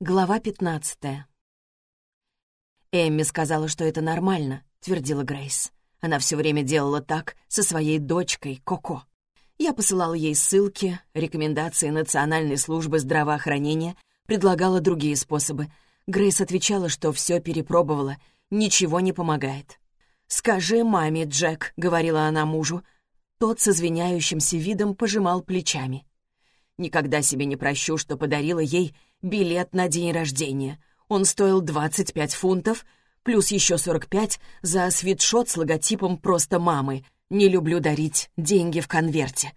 Глава 15 «Эмми сказала, что это нормально», — твердила Грейс. Она все время делала так со своей дочкой Коко. Я посылала ей ссылки, рекомендации Национальной службы здравоохранения, предлагала другие способы. Грейс отвечала, что все перепробовала, ничего не помогает. «Скажи маме, Джек», — говорила она мужу. Тот с извиняющимся видом пожимал плечами. Никогда себе не прощу, что подарила ей билет на день рождения. Он стоил 25 фунтов, плюс еще 45 за свитшот с логотипом «Просто мамы». Не люблю дарить деньги в конверте.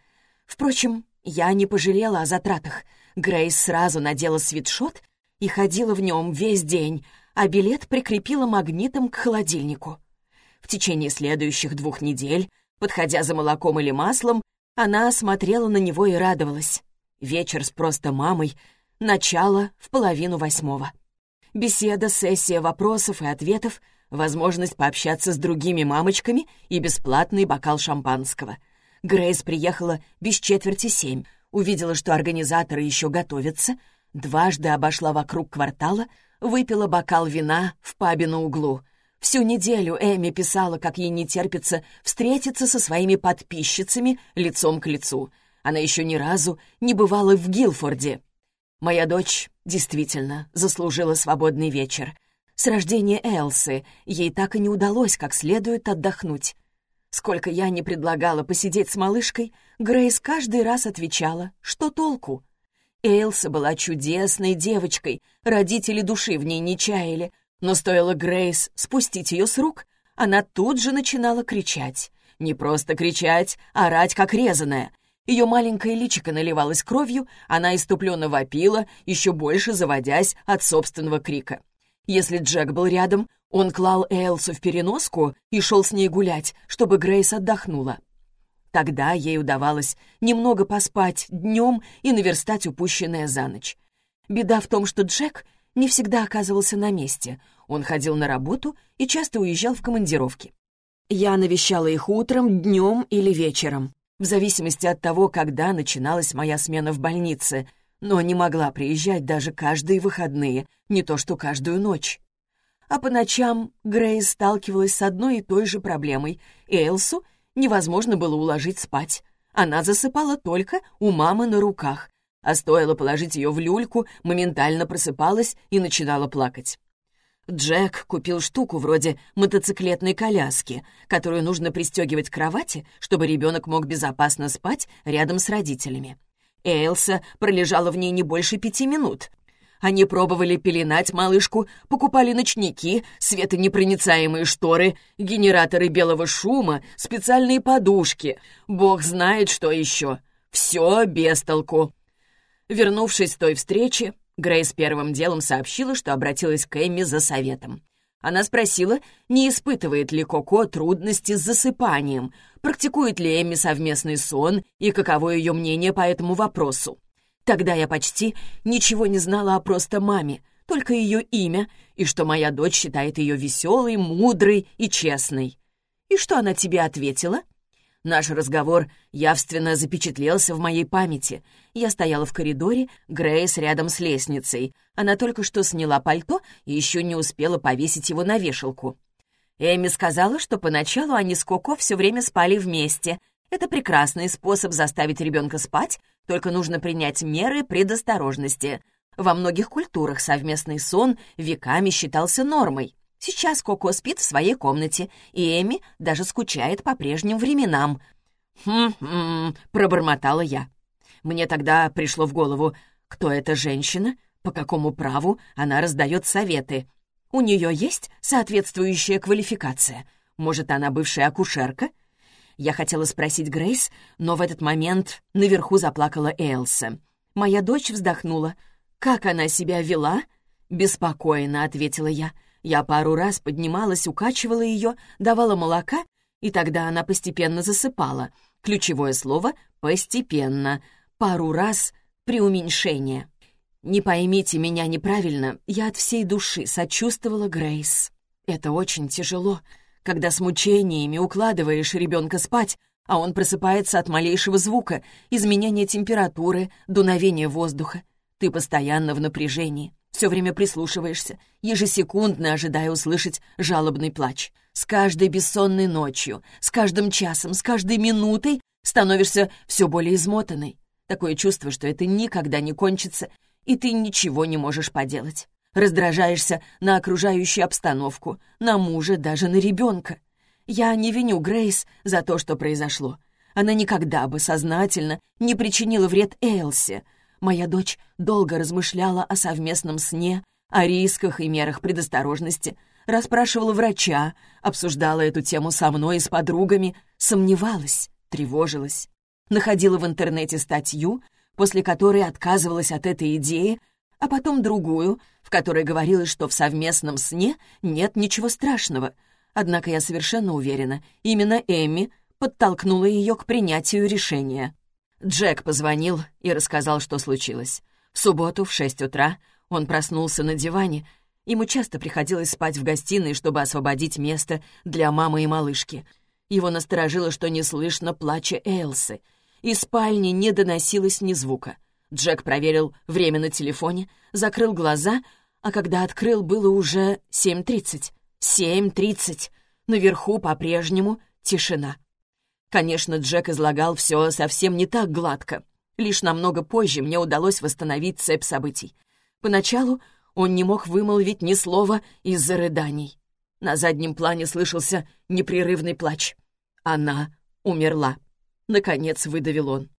Впрочем, я не пожалела о затратах. Грейс сразу надела свитшот и ходила в нем весь день, а билет прикрепила магнитом к холодильнику. В течение следующих двух недель, подходя за молоком или маслом, она смотрела на него и радовалась. Вечер с просто мамой, начало в половину восьмого. Беседа, сессия вопросов и ответов, возможность пообщаться с другими мамочками и бесплатный бокал шампанского. Грейс приехала без четверти семь, увидела, что организаторы еще готовятся, дважды обошла вокруг квартала, выпила бокал вина в пабе на углу. Всю неделю Эми писала, как ей не терпится встретиться со своими подписчицами лицом к лицу — она еще ни разу не бывала в Гилфорде. Моя дочь действительно заслужила свободный вечер. С рождения Элсы ей так и не удалось как следует отдохнуть. Сколько я не предлагала посидеть с малышкой, Грейс каждый раз отвечала, что толку. Элса была чудесной девочкой, родители души в ней не чаяли, но стоило Грейс спустить ее с рук, она тут же начинала кричать. Не просто кричать, а орать как резаная — ее маленькое личико наливалось кровью, она иступленно вопила, еще больше заводясь от собственного крика. Если Джек был рядом, он клал Элсу в переноску и шел с ней гулять, чтобы Грейс отдохнула. Тогда ей удавалось немного поспать днем и наверстать упущенное за ночь. Беда в том, что Джек не всегда оказывался на месте. Он ходил на работу и часто уезжал в командировки. Я навещала их утром, днем или вечером в зависимости от того, когда начиналась моя смена в больнице, но не могла приезжать даже каждые выходные, не то что каждую ночь. А по ночам Грейс сталкивалась с одной и той же проблемой. Элсу невозможно было уложить спать. Она засыпала только у мамы на руках, а стоило положить ее в люльку, моментально просыпалась и начинала плакать. Джек купил штуку вроде мотоциклетной коляски, которую нужно пристегивать к кровати, чтобы ребенок мог безопасно спать рядом с родителями. Эйлса пролежала в ней не больше пяти минут. Они пробовали пеленать малышку, покупали ночники, светонепроницаемые шторы, генераторы белого шума, специальные подушки. Бог знает, что еще. Все без толку. Вернувшись с той встречи, Грейс первым делом сообщила, что обратилась к Эмми за советом. Она спросила, не испытывает ли Коко трудности с засыпанием, практикует ли Эмми совместный сон и каково ее мнение по этому вопросу. Тогда я почти ничего не знала о просто маме, только ее имя, и что моя дочь считает ее веселой, мудрой и честной. И что она тебе ответила?» Наш разговор явственно запечатлелся в моей памяти. Я стояла в коридоре, Грейс рядом с лестницей. Она только что сняла пальто и еще не успела повесить его на вешалку. Эми сказала, что поначалу они с Коко все время спали вместе. Это прекрасный способ заставить ребенка спать, только нужно принять меры предосторожности. Во многих культурах совместный сон веками считался нормой. Сейчас Коко спит в своей комнате, и Эми даже скучает по прежним временам. «Хм-хм», — пробормотала я. Мне тогда пришло в голову, кто эта женщина, по какому праву она раздает советы. У нее есть соответствующая квалификация? Может, она бывшая акушерка? Я хотела спросить Грейс, но в этот момент наверху заплакала Элса. Моя дочь вздохнула. «Как она себя вела?» «Беспокойно», — ответила я. Я пару раз поднималась, укачивала ее, давала молока, и тогда она постепенно засыпала. Ключевое слово «постепенно». Пару раз преуменьшение. Не поймите меня неправильно, я от всей души сочувствовала Грейс. Это очень тяжело, когда с мучениями укладываешь ребенка спать, а он просыпается от малейшего звука, изменения температуры, дуновения воздуха. Ты постоянно в напряжении. Все время прислушиваешься, ежесекундно ожидая услышать жалобный плач. С каждой бессонной ночью, с каждым часом, с каждой минутой становишься все более измотанной. Такое чувство, что это никогда не кончится, и ты ничего не можешь поделать. Раздражаешься на окружающую обстановку, на мужа, даже на ребенка. Я не виню Грейс за то, что произошло. Она никогда бы сознательно не причинила вред Эйлсе. Моя дочь долго размышляла о совместном сне, о рисках и мерах предосторожности, расспрашивала врача, обсуждала эту тему со мной и с подругами, сомневалась, тревожилась. Находила в интернете статью, после которой отказывалась от этой идеи, а потом другую, в которой говорилось, что в совместном сне нет ничего страшного. Однако я совершенно уверена, именно Эми подтолкнула ее к принятию решения. Джек позвонил и рассказал, что случилось. В субботу в шесть утра он проснулся на диване. Ему часто приходилось спать в гостиной, чтобы освободить место для мамы и малышки. Его насторожило, что не слышно плача Элсы. Из спальни не доносилось ни звука. Джек проверил время на телефоне, закрыл глаза, а когда открыл, было уже 7.30. 7.30. Наверху по-прежнему тишина. Конечно, Джек излагал все совсем не так гладко. Лишь намного позже мне удалось восстановить цепь событий. Поначалу он не мог вымолвить ни слова из-за рыданий. На заднем плане слышался непрерывный плач. Она умерла. Наконец выдавил он.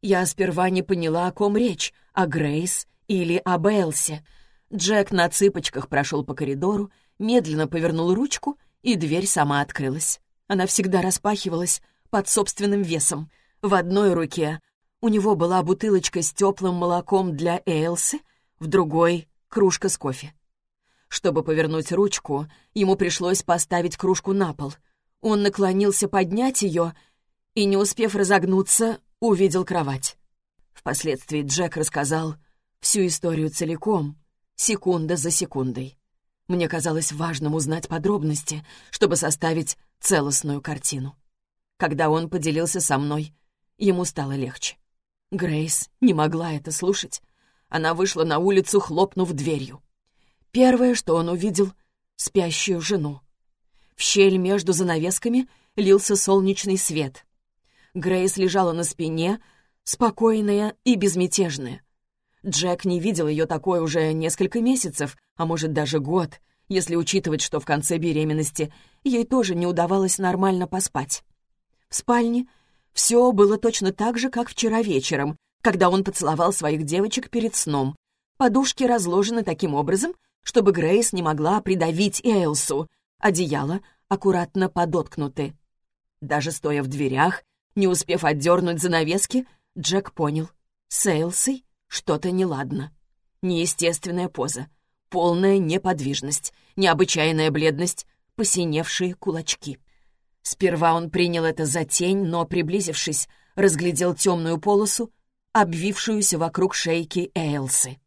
Я сперва не поняла, о ком речь, о Грейс или о Элсе. Джек на цыпочках прошел по коридору, медленно повернул ручку, и дверь сама открылась. Она всегда распахивалась, под собственным весом. В одной руке у него была бутылочка с теплым молоком для Эйлсы, в другой — кружка с кофе. Чтобы повернуть ручку, ему пришлось поставить кружку на пол. Он наклонился поднять ее и, не успев разогнуться, увидел кровать. Впоследствии Джек рассказал всю историю целиком, секунда за секундой. Мне казалось важным узнать подробности, чтобы составить целостную картину. Когда он поделился со мной, ему стало легче. Грейс не могла это слушать. Она вышла на улицу, хлопнув дверью. Первое, что он увидел — спящую жену. В щель между занавесками лился солнечный свет. Грейс лежала на спине, спокойная и безмятежная. Джек не видел ее такой уже несколько месяцев, а может даже год, если учитывать, что в конце беременности ей тоже не удавалось нормально поспать. В спальне все было точно так же, как вчера вечером, когда он поцеловал своих девочек перед сном. Подушки разложены таким образом, чтобы Грейс не могла придавить Эйлсу. Одеяло аккуратно подоткнуты. Даже стоя в дверях, не успев отдернуть занавески, Джек понял. С Эйлсой что-то неладно. Неестественная поза, полная неподвижность, необычайная бледность, посиневшие кулачки. Сперва он принял это за тень, но, приблизившись, разглядел темную полосу, обвившуюся вокруг шейки Эйлсы.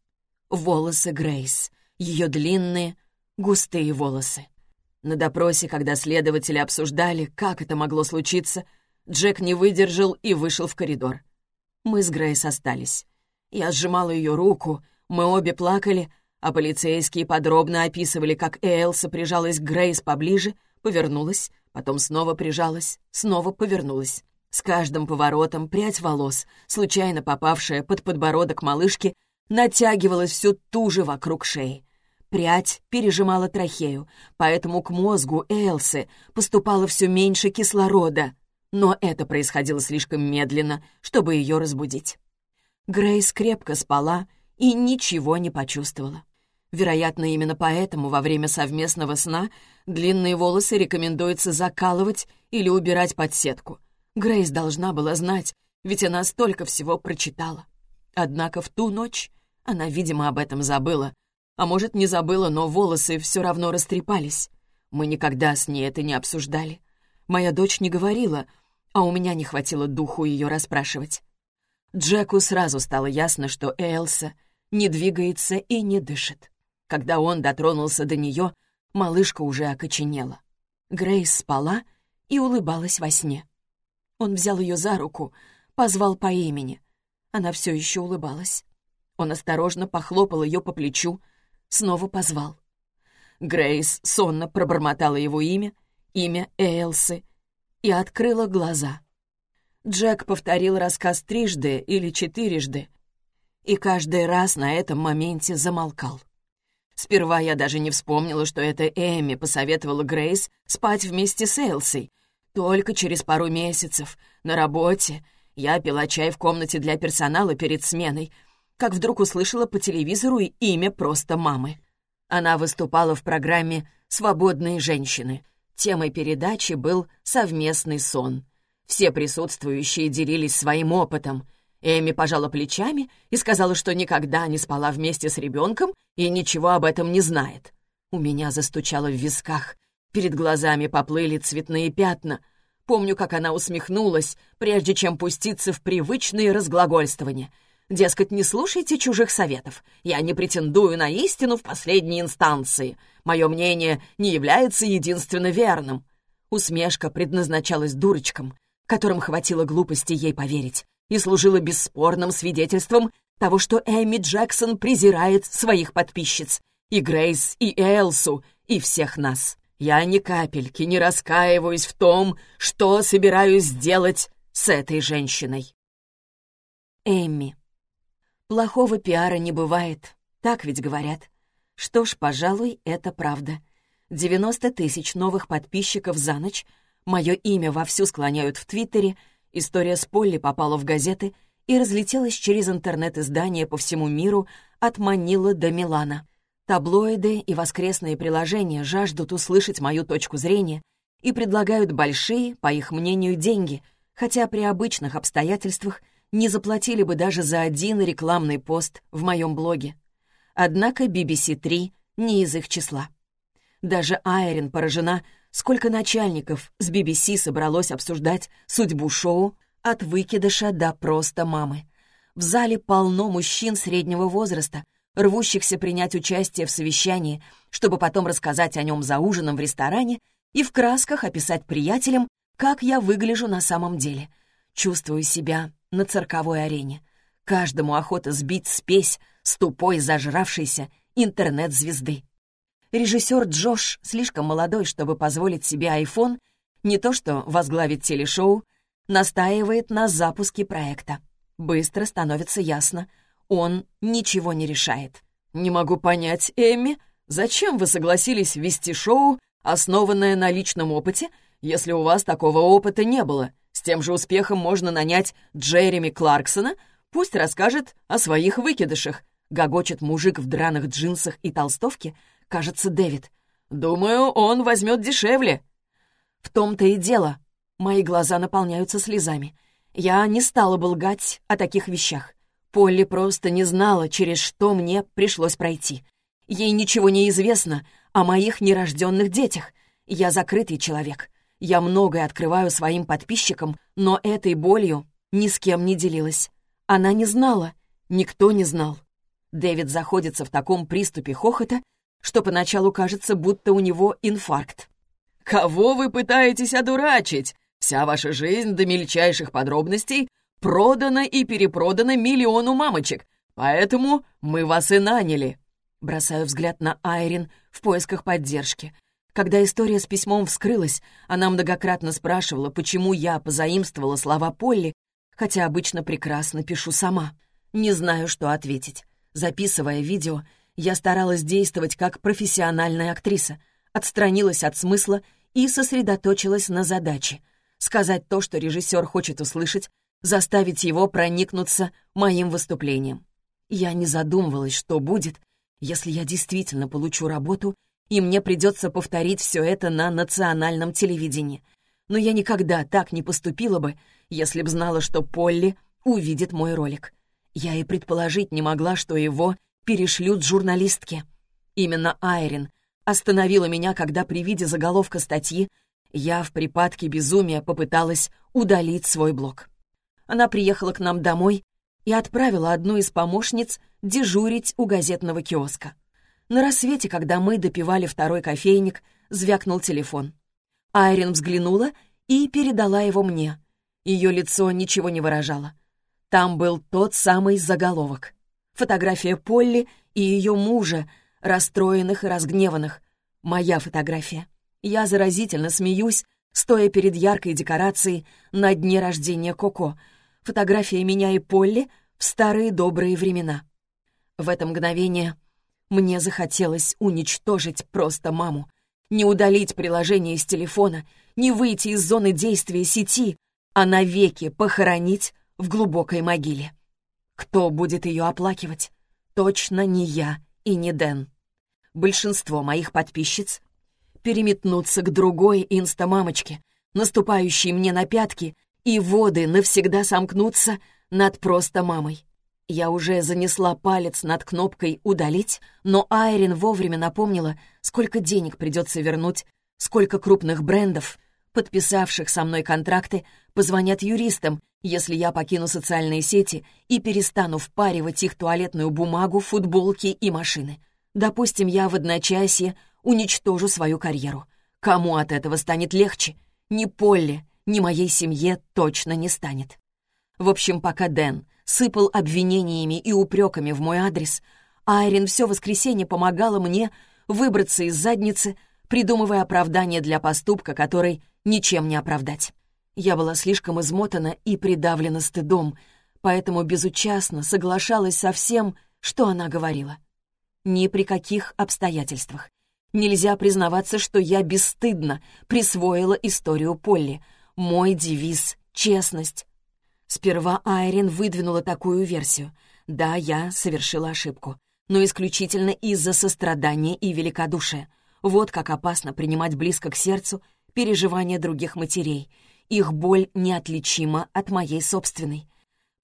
Волосы Грейс, ее длинные, густые волосы. На допросе, когда следователи обсуждали, как это могло случиться, Джек не выдержал и вышел в коридор. Мы с Грейс остались. Я сжимала ее руку, мы обе плакали, а полицейские подробно описывали, как Элса прижалась к Грейс поближе, повернулась, Потом снова прижалась, снова повернулась. С каждым поворотом прядь волос, случайно попавшая под подбородок малышки, натягивалась все туже вокруг шеи. Прядь пережимала трахею, поэтому к мозгу Элсы поступало все меньше кислорода. Но это происходило слишком медленно, чтобы ее разбудить. Грейс крепко спала и ничего не почувствовала. Вероятно, именно поэтому во время совместного сна длинные волосы рекомендуется закалывать или убирать под сетку. Грейс должна была знать, ведь она столько всего прочитала. Однако в ту ночь она, видимо, об этом забыла. А может, не забыла, но волосы все равно растрепались. Мы никогда с ней это не обсуждали. Моя дочь не говорила, а у меня не хватило духу ее расспрашивать. Джеку сразу стало ясно, что Элса не двигается и не дышит. Когда он дотронулся до нее, малышка уже окоченела. Грейс спала и улыбалась во сне. Он взял ее за руку, позвал по имени. Она все еще улыбалась. Он осторожно похлопал ее по плечу, снова позвал. Грейс сонно пробормотала его имя, имя Элсы, и открыла глаза. Джек повторил рассказ трижды или четырежды, и каждый раз на этом моменте замолкал. Сперва я даже не вспомнила, что это Эми посоветовала Грейс спать вместе с Элсой. Только через пару месяцев, на работе, я пила чай в комнате для персонала перед сменой, как вдруг услышала по телевизору имя просто мамы. Она выступала в программе «Свободные женщины». Темой передачи был совместный сон. Все присутствующие делились своим опытом. Эми пожала плечами и сказала, что никогда не спала вместе с ребенком и ничего об этом не знает. У меня застучало в висках. Перед глазами поплыли цветные пятна. Помню, как она усмехнулась, прежде чем пуститься в привычные разглагольствования — Дескать, не слушайте чужих советов. Я не претендую на истину в последней инстанции. Мое мнение не является единственно верным. Усмешка предназначалась дурочкам, которым хватило глупости ей поверить, и служила бесспорным свидетельством того, что Эми Джексон презирает своих подписчиц, и Грейс, и Элсу, и всех нас. Я ни капельки не раскаиваюсь в том, что собираюсь сделать с этой женщиной. Эми. Плохого пиара не бывает, так ведь говорят. Что ж, пожалуй, это правда. 90 тысяч новых подписчиков за ночь, мое имя вовсю склоняют в Твиттере, история с Полли попала в газеты и разлетелась через интернет-издания по всему миру от Манилы до Милана. Таблоиды и воскресные приложения жаждут услышать мою точку зрения и предлагают большие, по их мнению, деньги, хотя при обычных обстоятельствах — не заплатили бы даже за один рекламный пост в моем блоге. Однако BBC 3 не из их числа. Даже Айрин поражена, сколько начальников с BBC собралось обсуждать судьбу шоу от выкидыша до просто мамы. В зале полно мужчин среднего возраста, рвущихся принять участие в совещании, чтобы потом рассказать о нем за ужином в ресторане и в красках описать приятелям, как я выгляжу на самом деле. Чувствую себя на цирковой арене. Каждому охота сбить спесь с тупой зажравшейся интернет-звезды. Режиссер Джош слишком молодой, чтобы позволить себе айфон, не то что возглавить телешоу, настаивает на запуске проекта. Быстро становится ясно, он ничего не решает. «Не могу понять, Эмми, зачем вы согласились вести шоу, основанное на личном опыте, если у вас такого опыта не было?» С тем же успехом можно нанять Джереми Кларксона, пусть расскажет о своих выкидышах. Гогочет мужик в драных джинсах и толстовке, кажется, Дэвид. Думаю, он возьмет дешевле. В том-то и дело. Мои глаза наполняются слезами. Я не стала бы лгать о таких вещах. Полли просто не знала, через что мне пришлось пройти. Ей ничего не известно о моих нерожденных детях. Я закрытый человек. Я многое открываю своим подписчикам, но этой болью ни с кем не делилась. Она не знала, никто не знал. Дэвид заходится в таком приступе хохота, что поначалу кажется, будто у него инфаркт. «Кого вы пытаетесь одурачить? Вся ваша жизнь до мельчайших подробностей продана и перепродана миллиону мамочек, поэтому мы вас и наняли». Бросаю взгляд на Айрин в поисках поддержки — когда история с письмом вскрылась, она многократно спрашивала, почему я позаимствовала слова Полли, хотя обычно прекрасно пишу сама. Не знаю, что ответить. Записывая видео, я старалась действовать как профессиональная актриса, отстранилась от смысла и сосредоточилась на задаче — сказать то, что режиссер хочет услышать, заставить его проникнуться моим выступлением. Я не задумывалась, что будет, если я действительно получу работу и мне придется повторить все это на национальном телевидении. Но я никогда так не поступила бы, если б знала, что Полли увидит мой ролик. Я и предположить не могла, что его перешлют журналистке. Именно Айрин остановила меня, когда при виде заголовка статьи я в припадке безумия попыталась удалить свой блог. Она приехала к нам домой и отправила одну из помощниц дежурить у газетного киоска. На рассвете, когда мы допивали второй кофейник, звякнул телефон. Айрин взглянула и передала его мне. Ее лицо ничего не выражало. Там был тот самый заголовок. Фотография Полли и ее мужа, расстроенных и разгневанных. Моя фотография. Я заразительно смеюсь, стоя перед яркой декорацией на дне рождения Коко. Фотография меня и Полли в старые добрые времена. В это мгновение мне захотелось уничтожить просто маму. Не удалить приложение из телефона, не выйти из зоны действия сети, а навеки похоронить в глубокой могиле. Кто будет ее оплакивать? Точно не я и не Дэн. Большинство моих подписчиц переметнутся к другой инстамамочке, наступающей мне на пятки, и воды навсегда сомкнутся над просто мамой. Я уже занесла палец над кнопкой «Удалить», но Айрин вовремя напомнила, сколько денег придется вернуть, сколько крупных брендов, подписавших со мной контракты, позвонят юристам, если я покину социальные сети и перестану впаривать их туалетную бумагу, футболки и машины. Допустим, я в одночасье уничтожу свою карьеру. Кому от этого станет легче? Ни Полли, ни моей семье точно не станет. В общем, пока Дэн сыпал обвинениями и упреками в мой адрес, Айрин все воскресенье помогала мне выбраться из задницы, придумывая оправдание для поступка, который ничем не оправдать. Я была слишком измотана и придавлена стыдом, поэтому безучастно соглашалась со всем, что она говорила. Ни при каких обстоятельствах. Нельзя признаваться, что я бесстыдно присвоила историю Полли. Мой девиз — честность. Сперва Айрин выдвинула такую версию. Да, я совершила ошибку, но исключительно из-за сострадания и великодушия. Вот как опасно принимать близко к сердцу переживания других матерей. Их боль неотличима от моей собственной.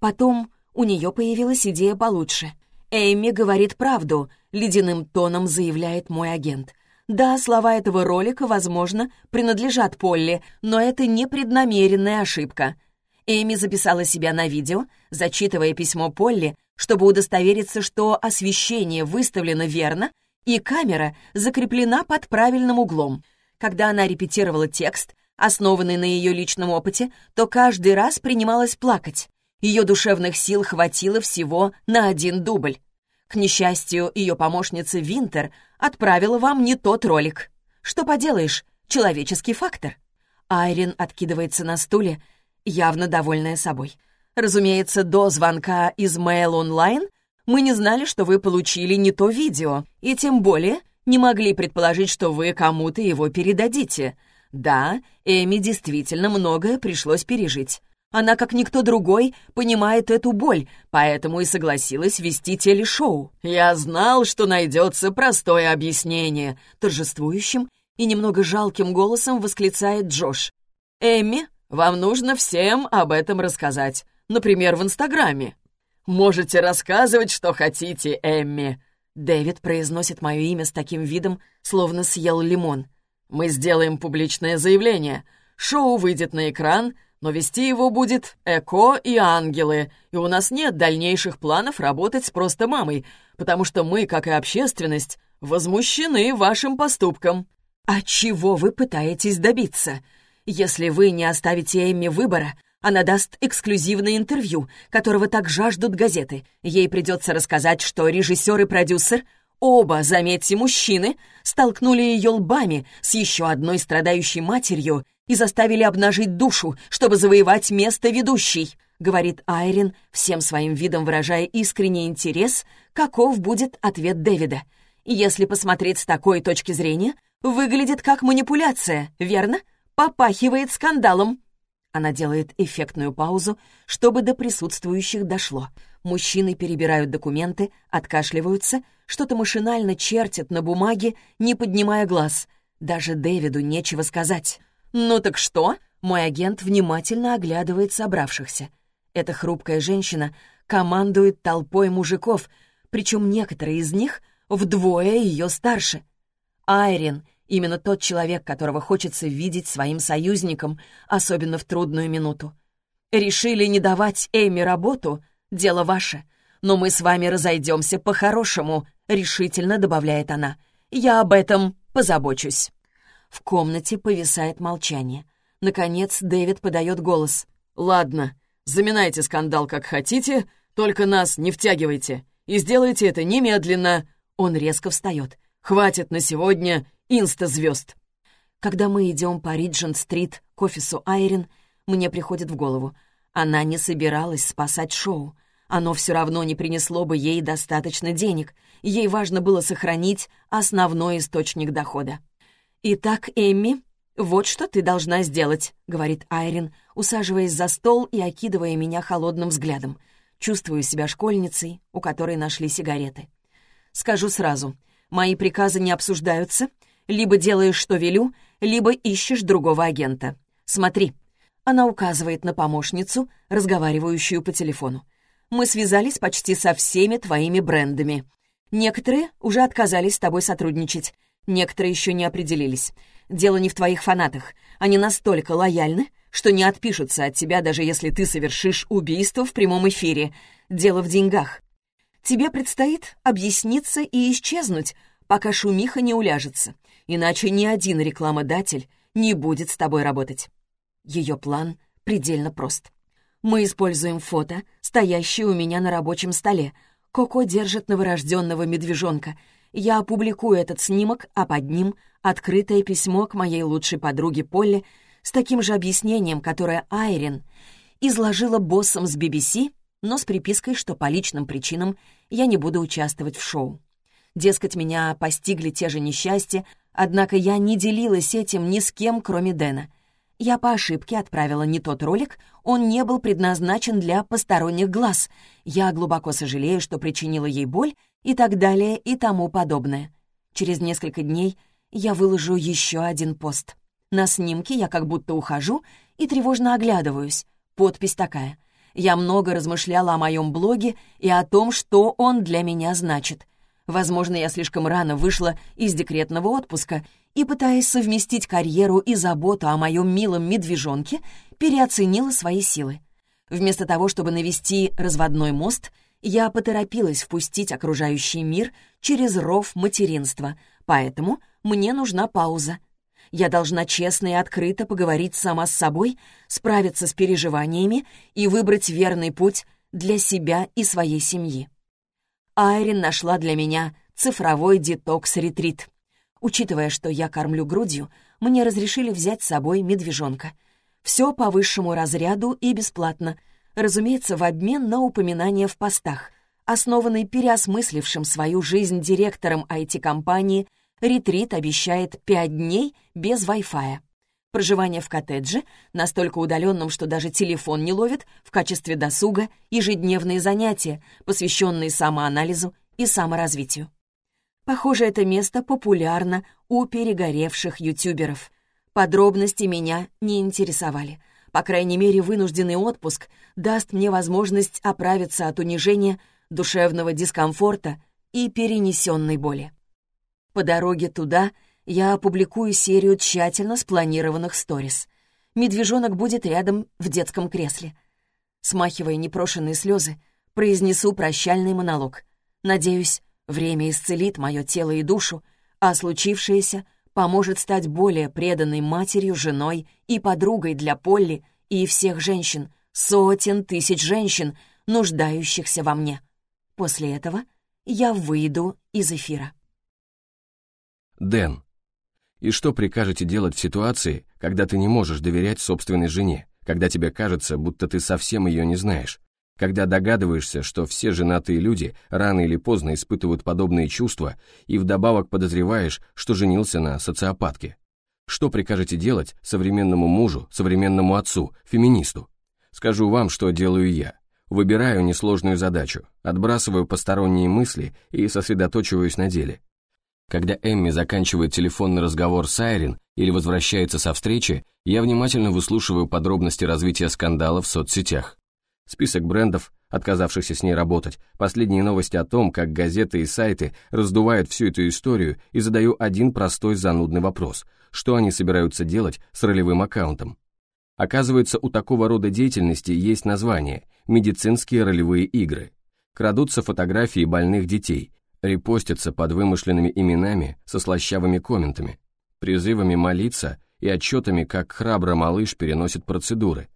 Потом у нее появилась идея получше. «Эйми говорит правду», — ледяным тоном заявляет мой агент. «Да, слова этого ролика, возможно, принадлежат Полли, но это непреднамеренная ошибка. Эми записала себя на видео, зачитывая письмо Полли, чтобы удостовериться, что освещение выставлено верно и камера закреплена под правильным углом. Когда она репетировала текст, основанный на ее личном опыте, то каждый раз принималась плакать. Ее душевных сил хватило всего на один дубль. К несчастью, ее помощница Винтер отправила вам не тот ролик. Что поделаешь, человеческий фактор. Айрин откидывается на стуле, явно довольная собой. Разумеется, до звонка из Mail Online мы не знали, что вы получили не то видео, и тем более не могли предположить, что вы кому-то его передадите. Да, Эми действительно многое пришлось пережить. Она, как никто другой, понимает эту боль, поэтому и согласилась вести телешоу. «Я знал, что найдется простое объяснение», — торжествующим и немного жалким голосом восклицает Джош. «Эми, вам нужно всем об этом рассказать, например, в Инстаграме». «Можете рассказывать, что хотите, Эмми». Дэвид произносит мое имя с таким видом, словно съел лимон. «Мы сделаем публичное заявление. Шоу выйдет на экран, но вести его будет Эко и Ангелы, и у нас нет дальнейших планов работать с просто мамой, потому что мы, как и общественность, возмущены вашим поступком». «А чего вы пытаетесь добиться? Если вы не оставите Эмми выбора, она даст эксклюзивное интервью, которого так жаждут газеты. Ей придется рассказать, что режиссер и продюсер, оба, заметьте, мужчины, столкнули ее лбами с еще одной страдающей матерью и заставили обнажить душу, чтобы завоевать место ведущей, говорит Айрин, всем своим видом выражая искренний интерес, каков будет ответ Дэвида. Если посмотреть с такой точки зрения, выглядит как манипуляция, верно? Попахивает скандалом. Она делает эффектную паузу, чтобы до присутствующих дошло. Мужчины перебирают документы, откашливаются, что-то машинально чертят на бумаге, не поднимая глаз. Даже Дэвиду нечего сказать. «Ну так что?» Мой агент внимательно оглядывает собравшихся. Эта хрупкая женщина командует толпой мужиков, причем некоторые из них вдвое ее старше. Айрин Именно тот человек, которого хочется видеть своим союзником, особенно в трудную минуту. Решили не давать Эми работу? Дело ваше. Но мы с вами разойдемся по-хорошему, решительно добавляет она. Я об этом позабочусь. В комнате повисает молчание. Наконец Дэвид подает голос. «Ладно, заминайте скандал как хотите, только нас не втягивайте. И сделайте это немедленно. Он резко встает. «Хватит на сегодня инста-звезд!» Когда мы идем по Риджент-стрит к офису Айрин, мне приходит в голову. Она не собиралась спасать шоу. Оно все равно не принесло бы ей достаточно денег. Ей важно было сохранить основной источник дохода. «Итак, Эмми, вот что ты должна сделать», — говорит Айрин, усаживаясь за стол и окидывая меня холодным взглядом. Чувствую себя школьницей, у которой нашли сигареты. Скажу сразу, мои приказы не обсуждаются. Либо делаешь, что велю, либо ищешь другого агента. Смотри. Она указывает на помощницу, разговаривающую по телефону. Мы связались почти со всеми твоими брендами. Некоторые уже отказались с тобой сотрудничать, некоторые еще не определились. Дело не в твоих фанатах. Они настолько лояльны, что не отпишутся от тебя, даже если ты совершишь убийство в прямом эфире. Дело в деньгах. Тебе предстоит объясниться и исчезнуть, пока шумиха не уляжется, иначе ни один рекламодатель не будет с тобой работать. Ее план предельно прост. Мы используем фото, стоящее у меня на рабочем столе. Коко держит новорожденного медвежонка. Я опубликую этот снимок, а под ним открытое письмо к моей лучшей подруге Полли с таким же объяснением, которое Айрин изложила боссом с BBC, но с припиской, что по личным причинам я не буду участвовать в шоу. Дескать, меня постигли те же несчастья, однако я не делилась этим ни с кем, кроме Дэна. Я по ошибке отправила не тот ролик, он не был предназначен для посторонних глаз. Я глубоко сожалею, что причинила ей боль и так далее и тому подобное. Через несколько дней я выложу еще один пост. На снимке я как будто ухожу и тревожно оглядываюсь. Подпись такая. Я много размышляла о моем блоге и о том, что он для меня значит. Возможно, я слишком рано вышла из декретного отпуска и, пытаясь совместить карьеру и заботу о моем милом медвежонке, переоценила свои силы. Вместо того, чтобы навести разводной мост, я поторопилась впустить окружающий мир через ров материнства, поэтому мне нужна пауза. Я должна честно и открыто поговорить сама с собой, справиться с переживаниями и выбрать верный путь для себя и своей семьи. Айрин нашла для меня цифровой детокс-ретрит. Учитывая, что я кормлю грудью, мне разрешили взять с собой медвежонка. Все по высшему разряду и бесплатно, разумеется, в обмен на упоминания в постах. Основанный переосмыслившим свою жизнь директором IT-компании, ретрит обещает пять дней без Wi-Fi. Проживание в коттедже, настолько удаленном, что даже телефон не ловит, в качестве досуга, ежедневные занятия, посвященные самоанализу и саморазвитию. Похоже, это место популярно у перегоревших ютуберов. Подробности меня не интересовали. По крайней мере, вынужденный отпуск даст мне возможность оправиться от унижения, душевного дискомфорта и перенесенной боли. По дороге туда — я опубликую серию тщательно спланированных сторис. Медвежонок будет рядом в детском кресле. Смахивая непрошенные слезы, произнесу прощальный монолог. Надеюсь, время исцелит мое тело и душу, а случившееся поможет стать более преданной матерью, женой и подругой для Полли и всех женщин, сотен тысяч женщин, нуждающихся во мне. После этого я выйду из эфира. Дэн. И что прикажете делать в ситуации, когда ты не можешь доверять собственной жене, когда тебе кажется, будто ты совсем ее не знаешь, когда догадываешься, что все женатые люди рано или поздно испытывают подобные чувства, и вдобавок подозреваешь, что женился на социопатке? Что прикажете делать современному мужу, современному отцу, феминисту? Скажу вам, что делаю я. Выбираю несложную задачу, отбрасываю посторонние мысли и сосредоточиваюсь на деле. Когда Эмми заканчивает телефонный разговор с Айрин или возвращается со встречи, я внимательно выслушиваю подробности развития скандала в соцсетях. Список брендов, отказавшихся с ней работать, последние новости о том, как газеты и сайты раздувают всю эту историю и задаю один простой занудный вопрос. Что они собираются делать с ролевым аккаунтом? Оказывается, у такого рода деятельности есть название – медицинские ролевые игры. Крадутся фотографии больных детей, репостятся под вымышленными именами со слащавыми комментами, призывами молиться и отчетами, как храбро малыш переносит процедуры.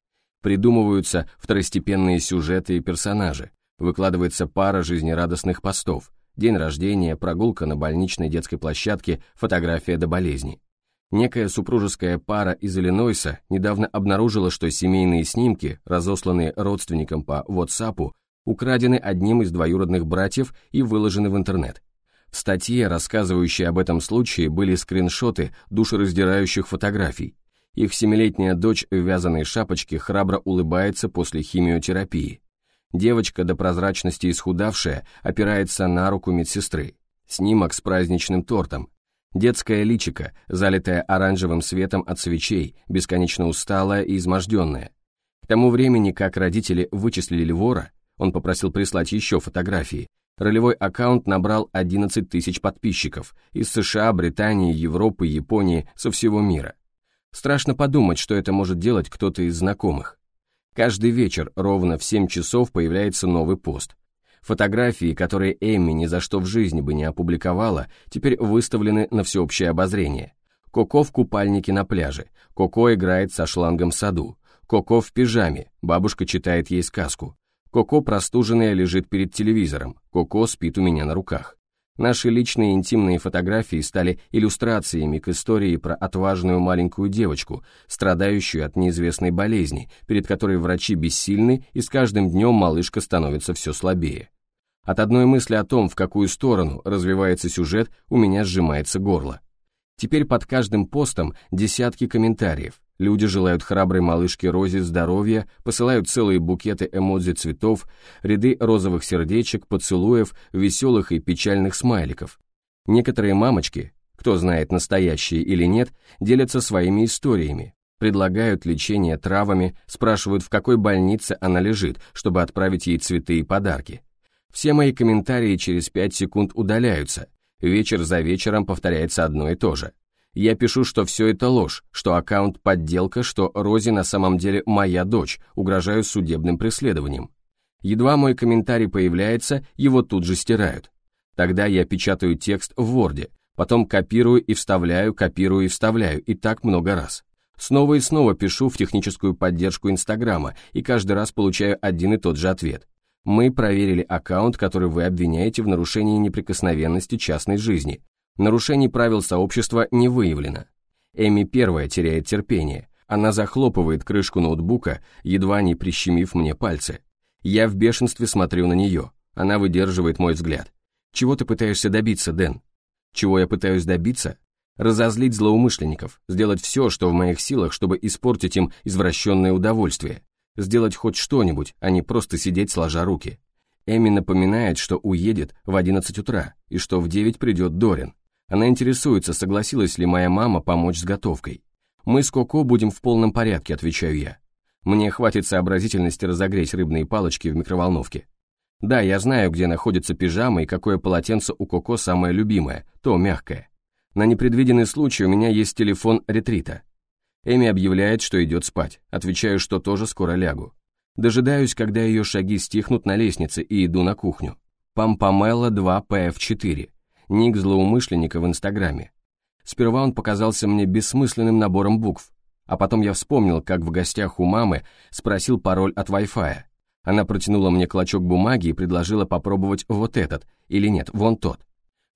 Придумываются второстепенные сюжеты и персонажи, выкладывается пара жизнерадостных постов, день рождения, прогулка на больничной детской площадке, фотография до болезни. Некая супружеская пара из Иллинойса недавно обнаружила, что семейные снимки, разосланные родственникам по WhatsApp, украдены одним из двоюродных братьев и выложены в интернет. В статье, рассказывающей об этом случае, были скриншоты душераздирающих фотографий. Их семилетняя дочь в вязаной шапочке храбро улыбается после химиотерапии. Девочка до прозрачности исхудавшая опирается на руку медсестры. Снимок с праздничным тортом. Детское личико, залитое оранжевым светом от свечей, бесконечно усталая и изможденная. К тому времени, как родители вычислили вора, он попросил прислать еще фотографии, Ролевой аккаунт набрал 11 тысяч подписчиков из США, Британии, Европы, Японии, со всего мира. Страшно подумать, что это может делать кто-то из знакомых. Каждый вечер ровно в 7 часов появляется новый пост. Фотографии, которые Эмми ни за что в жизни бы не опубликовала, теперь выставлены на всеобщее обозрение. Коко в купальнике на пляже, Коко играет со шлангом в саду, Коко в пижаме, бабушка читает ей сказку, Коко простуженная лежит перед телевизором, Коко спит у меня на руках. Наши личные интимные фотографии стали иллюстрациями к истории про отважную маленькую девочку, страдающую от неизвестной болезни, перед которой врачи бессильны, и с каждым днем малышка становится все слабее. От одной мысли о том, в какую сторону развивается сюжет, у меня сжимается горло. Теперь под каждым постом десятки комментариев, Люди желают храброй малышке Розе здоровья, посылают целые букеты эмодзи цветов, ряды розовых сердечек, поцелуев, веселых и печальных смайликов. Некоторые мамочки, кто знает настоящие или нет, делятся своими историями, предлагают лечение травами, спрашивают, в какой больнице она лежит, чтобы отправить ей цветы и подарки. Все мои комментарии через пять секунд удаляются, вечер за вечером повторяется одно и то же. Я пишу, что все это ложь, что аккаунт подделка, что Рози на самом деле моя дочь, угрожаю судебным преследованием. Едва мой комментарий появляется, его тут же стирают. Тогда я печатаю текст в Word, потом копирую и вставляю, копирую и вставляю, и так много раз. Снова и снова пишу в техническую поддержку Инстаграма, и каждый раз получаю один и тот же ответ. Мы проверили аккаунт, который вы обвиняете в нарушении неприкосновенности частной жизни. Нарушений правил сообщества не выявлено. Эми первая теряет терпение. Она захлопывает крышку ноутбука, едва не прищемив мне пальцы. Я в бешенстве смотрю на нее. Она выдерживает мой взгляд. Чего ты пытаешься добиться, Дэн? Чего я пытаюсь добиться? Разозлить злоумышленников, сделать все, что в моих силах, чтобы испортить им извращенное удовольствие. Сделать хоть что-нибудь, а не просто сидеть сложа руки. Эми напоминает, что уедет в 11 утра, и что в 9 придет Дорин. Она интересуется, согласилась ли моя мама помочь с готовкой. «Мы с Коко будем в полном порядке», — отвечаю я. Мне хватит сообразительности разогреть рыбные палочки в микроволновке. Да, я знаю, где находится пижама и какое полотенце у Коко самое любимое, то мягкое. На непредвиденный случай у меня есть телефон ретрита. Эми объявляет, что идет спать. Отвечаю, что тоже скоро лягу. Дожидаюсь, когда ее шаги стихнут на лестнице и иду на кухню. Пампамелла 2 PF4 ник злоумышленника в Инстаграме. Сперва он показался мне бессмысленным набором букв, а потом я вспомнил, как в гостях у мамы спросил пароль от Wi-Fi. Она протянула мне клочок бумаги и предложила попробовать вот этот, или нет, вон тот.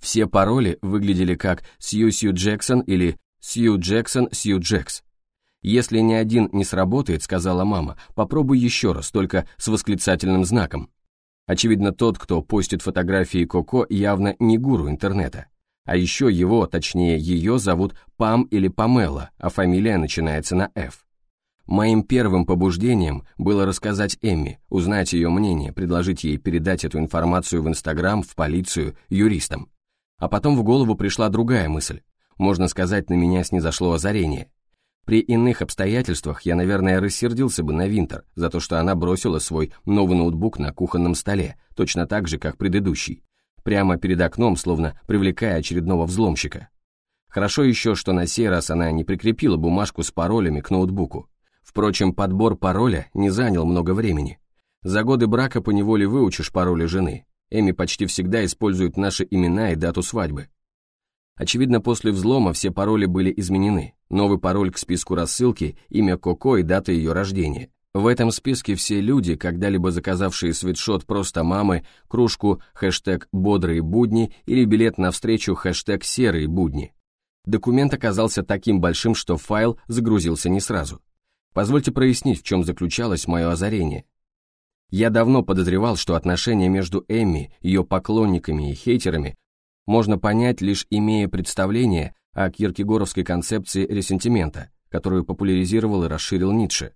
Все пароли выглядели как Сью Сью Джексон или Сью Джексон Сью Джекс. «Если ни один не сработает», — сказала мама, — «попробуй еще раз, только с восклицательным знаком». Очевидно, тот, кто постит фотографии Коко, явно не гуру интернета. А еще его, точнее ее, зовут Пам или Памела, а фамилия начинается на «Ф». Моим первым побуждением было рассказать Эмми, узнать ее мнение, предложить ей передать эту информацию в Инстаграм, в полицию, юристам. А потом в голову пришла другая мысль. Можно сказать, на меня снизошло озарение. При иных обстоятельствах я, наверное, рассердился бы на Винтер за то, что она бросила свой новый ноутбук на кухонном столе, точно так же, как предыдущий, прямо перед окном, словно привлекая очередного взломщика. Хорошо еще, что на сей раз она не прикрепила бумажку с паролями к ноутбуку. Впрочем, подбор пароля не занял много времени. За годы брака поневоле выучишь пароли жены. Эми почти всегда использует наши имена и дату свадьбы. Очевидно, после взлома все пароли были изменены. Новый пароль к списку рассылки, имя Коко и дата ее рождения. В этом списке все люди, когда-либо заказавшие свитшот «Просто мамы», кружку хэштег «Бодрые будни» или билет на встречу хэштег «Серые будни». Документ оказался таким большим, что файл загрузился не сразу. Позвольте прояснить, в чем заключалось мое озарение. Я давно подозревал, что отношения между Эмми, ее поклонниками и хейтерами можно понять, лишь имея представление о киркегоровской концепции ресентимента, которую популяризировал и расширил Ницше.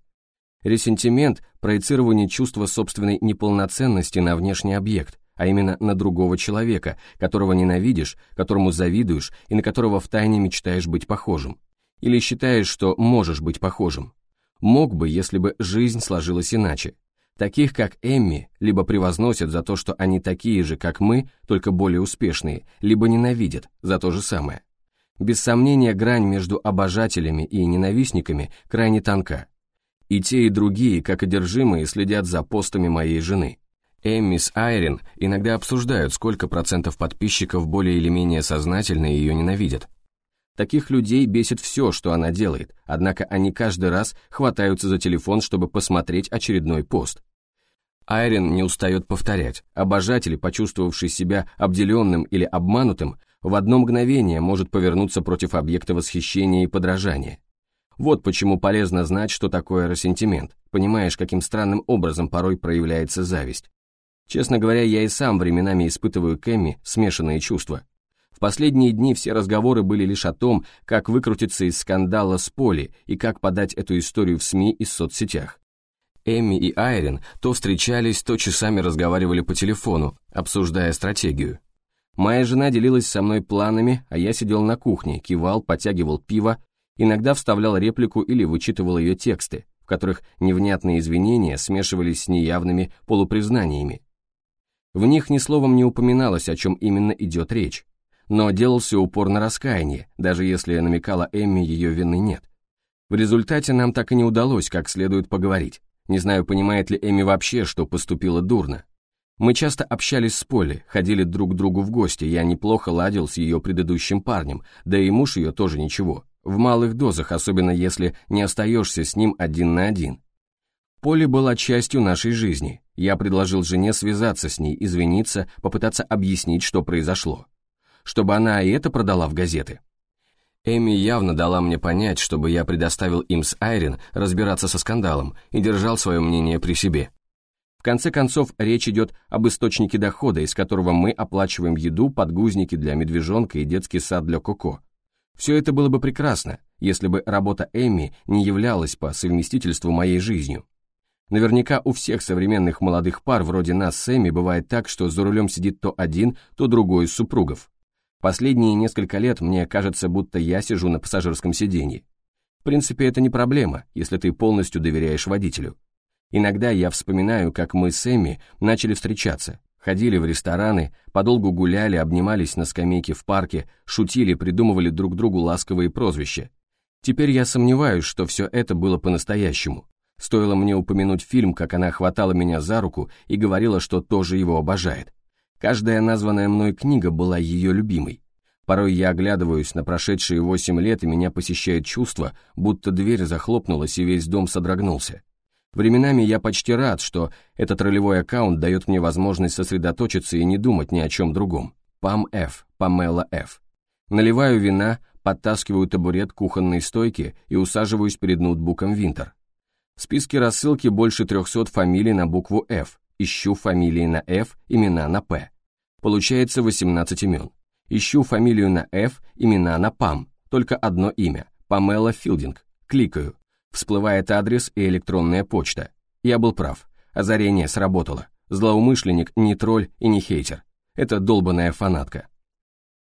Ресентимент – проецирование чувства собственной неполноценности на внешний объект, а именно на другого человека, которого ненавидишь, которому завидуешь и на которого втайне мечтаешь быть похожим. Или считаешь, что можешь быть похожим. Мог бы, если бы жизнь сложилась иначе. Таких, как Эмми, либо превозносят за то, что они такие же, как мы, только более успешные, либо ненавидят за то же самое. Без сомнения, грань между обожателями и ненавистниками крайне тонка. И те, и другие, как одержимые, следят за постами моей жены. Эмми с Айрин иногда обсуждают, сколько процентов подписчиков более или менее сознательно ее ненавидят. Таких людей бесит все, что она делает, однако они каждый раз хватаются за телефон, чтобы посмотреть очередной пост. Айрин не устает повторять, обожатель, почувствовавший себя обделенным или обманутым, в одно мгновение может повернуться против объекта восхищения и подражания. Вот почему полезно знать, что такое рассентимент, понимаешь, каким странным образом порой проявляется зависть. Честно говоря, я и сам временами испытываю к Эмми смешанные чувства. В последние дни все разговоры были лишь о том, как выкрутиться из скандала с Поли и как подать эту историю в СМИ и соцсетях. Эмми и Айрин то встречались, то часами разговаривали по телефону, обсуждая стратегию. Моя жена делилась со мной планами, а я сидел на кухне, кивал, потягивал пиво, иногда вставлял реплику или вычитывал ее тексты, в которых невнятные извинения смешивались с неявными полупризнаниями. В них ни словом не упоминалось, о чем именно идет речь, но делался упор на раскаяние, даже если намекала Эмми, ее вины нет. В результате нам так и не удалось как следует поговорить. Не знаю, понимает ли Эми вообще, что поступила дурно. Мы часто общались с Полли, ходили друг к другу в гости, я неплохо ладил с ее предыдущим парнем, да и муж ее тоже ничего. В малых дозах, особенно если не остаешься с ним один на один. Полли была частью нашей жизни. Я предложил жене связаться с ней, извиниться, попытаться объяснить, что произошло. Чтобы она и это продала в газеты. Эми явно дала мне понять, чтобы я предоставил им с Айрин разбираться со скандалом и держал свое мнение при себе. В конце концов, речь идет об источнике дохода, из которого мы оплачиваем еду, подгузники для медвежонка и детский сад для Коко. Все это было бы прекрасно, если бы работа Эми не являлась по совместительству моей жизнью. Наверняка у всех современных молодых пар вроде нас с Эми бывает так, что за рулем сидит то один, то другой из супругов. Последние несколько лет мне кажется, будто я сижу на пассажирском сиденье. В принципе, это не проблема, если ты полностью доверяешь водителю. Иногда я вспоминаю, как мы с Эмми начали встречаться, ходили в рестораны, подолгу гуляли, обнимались на скамейке в парке, шутили, придумывали друг другу ласковые прозвища. Теперь я сомневаюсь, что все это было по-настоящему. Стоило мне упомянуть фильм, как она хватала меня за руку и говорила, что тоже его обожает. Каждая названная мной книга была ее любимой. Порой я оглядываюсь на прошедшие восемь лет, и меня посещает чувство, будто дверь захлопнулась и весь дом содрогнулся. Временами я почти рад, что этот ролевой аккаунт дает мне возможность сосредоточиться и не думать ни о чем другом. Пам Ф, Памела Ф. Наливаю вина, подтаскиваю табурет к кухонной стойке и усаживаюсь перед ноутбуком Винтер. В списке рассылки больше 300 фамилий на букву F, Ищу фамилии на F, имена на P. Получается 18 имен. Ищу фамилию на F, имена на PAM. Только одно имя. Памела Филдинг. Кликаю. Всплывает адрес и электронная почта. Я был прав. Озарение сработало. Злоумышленник не тролль и не хейтер. Это долбанная фанатка.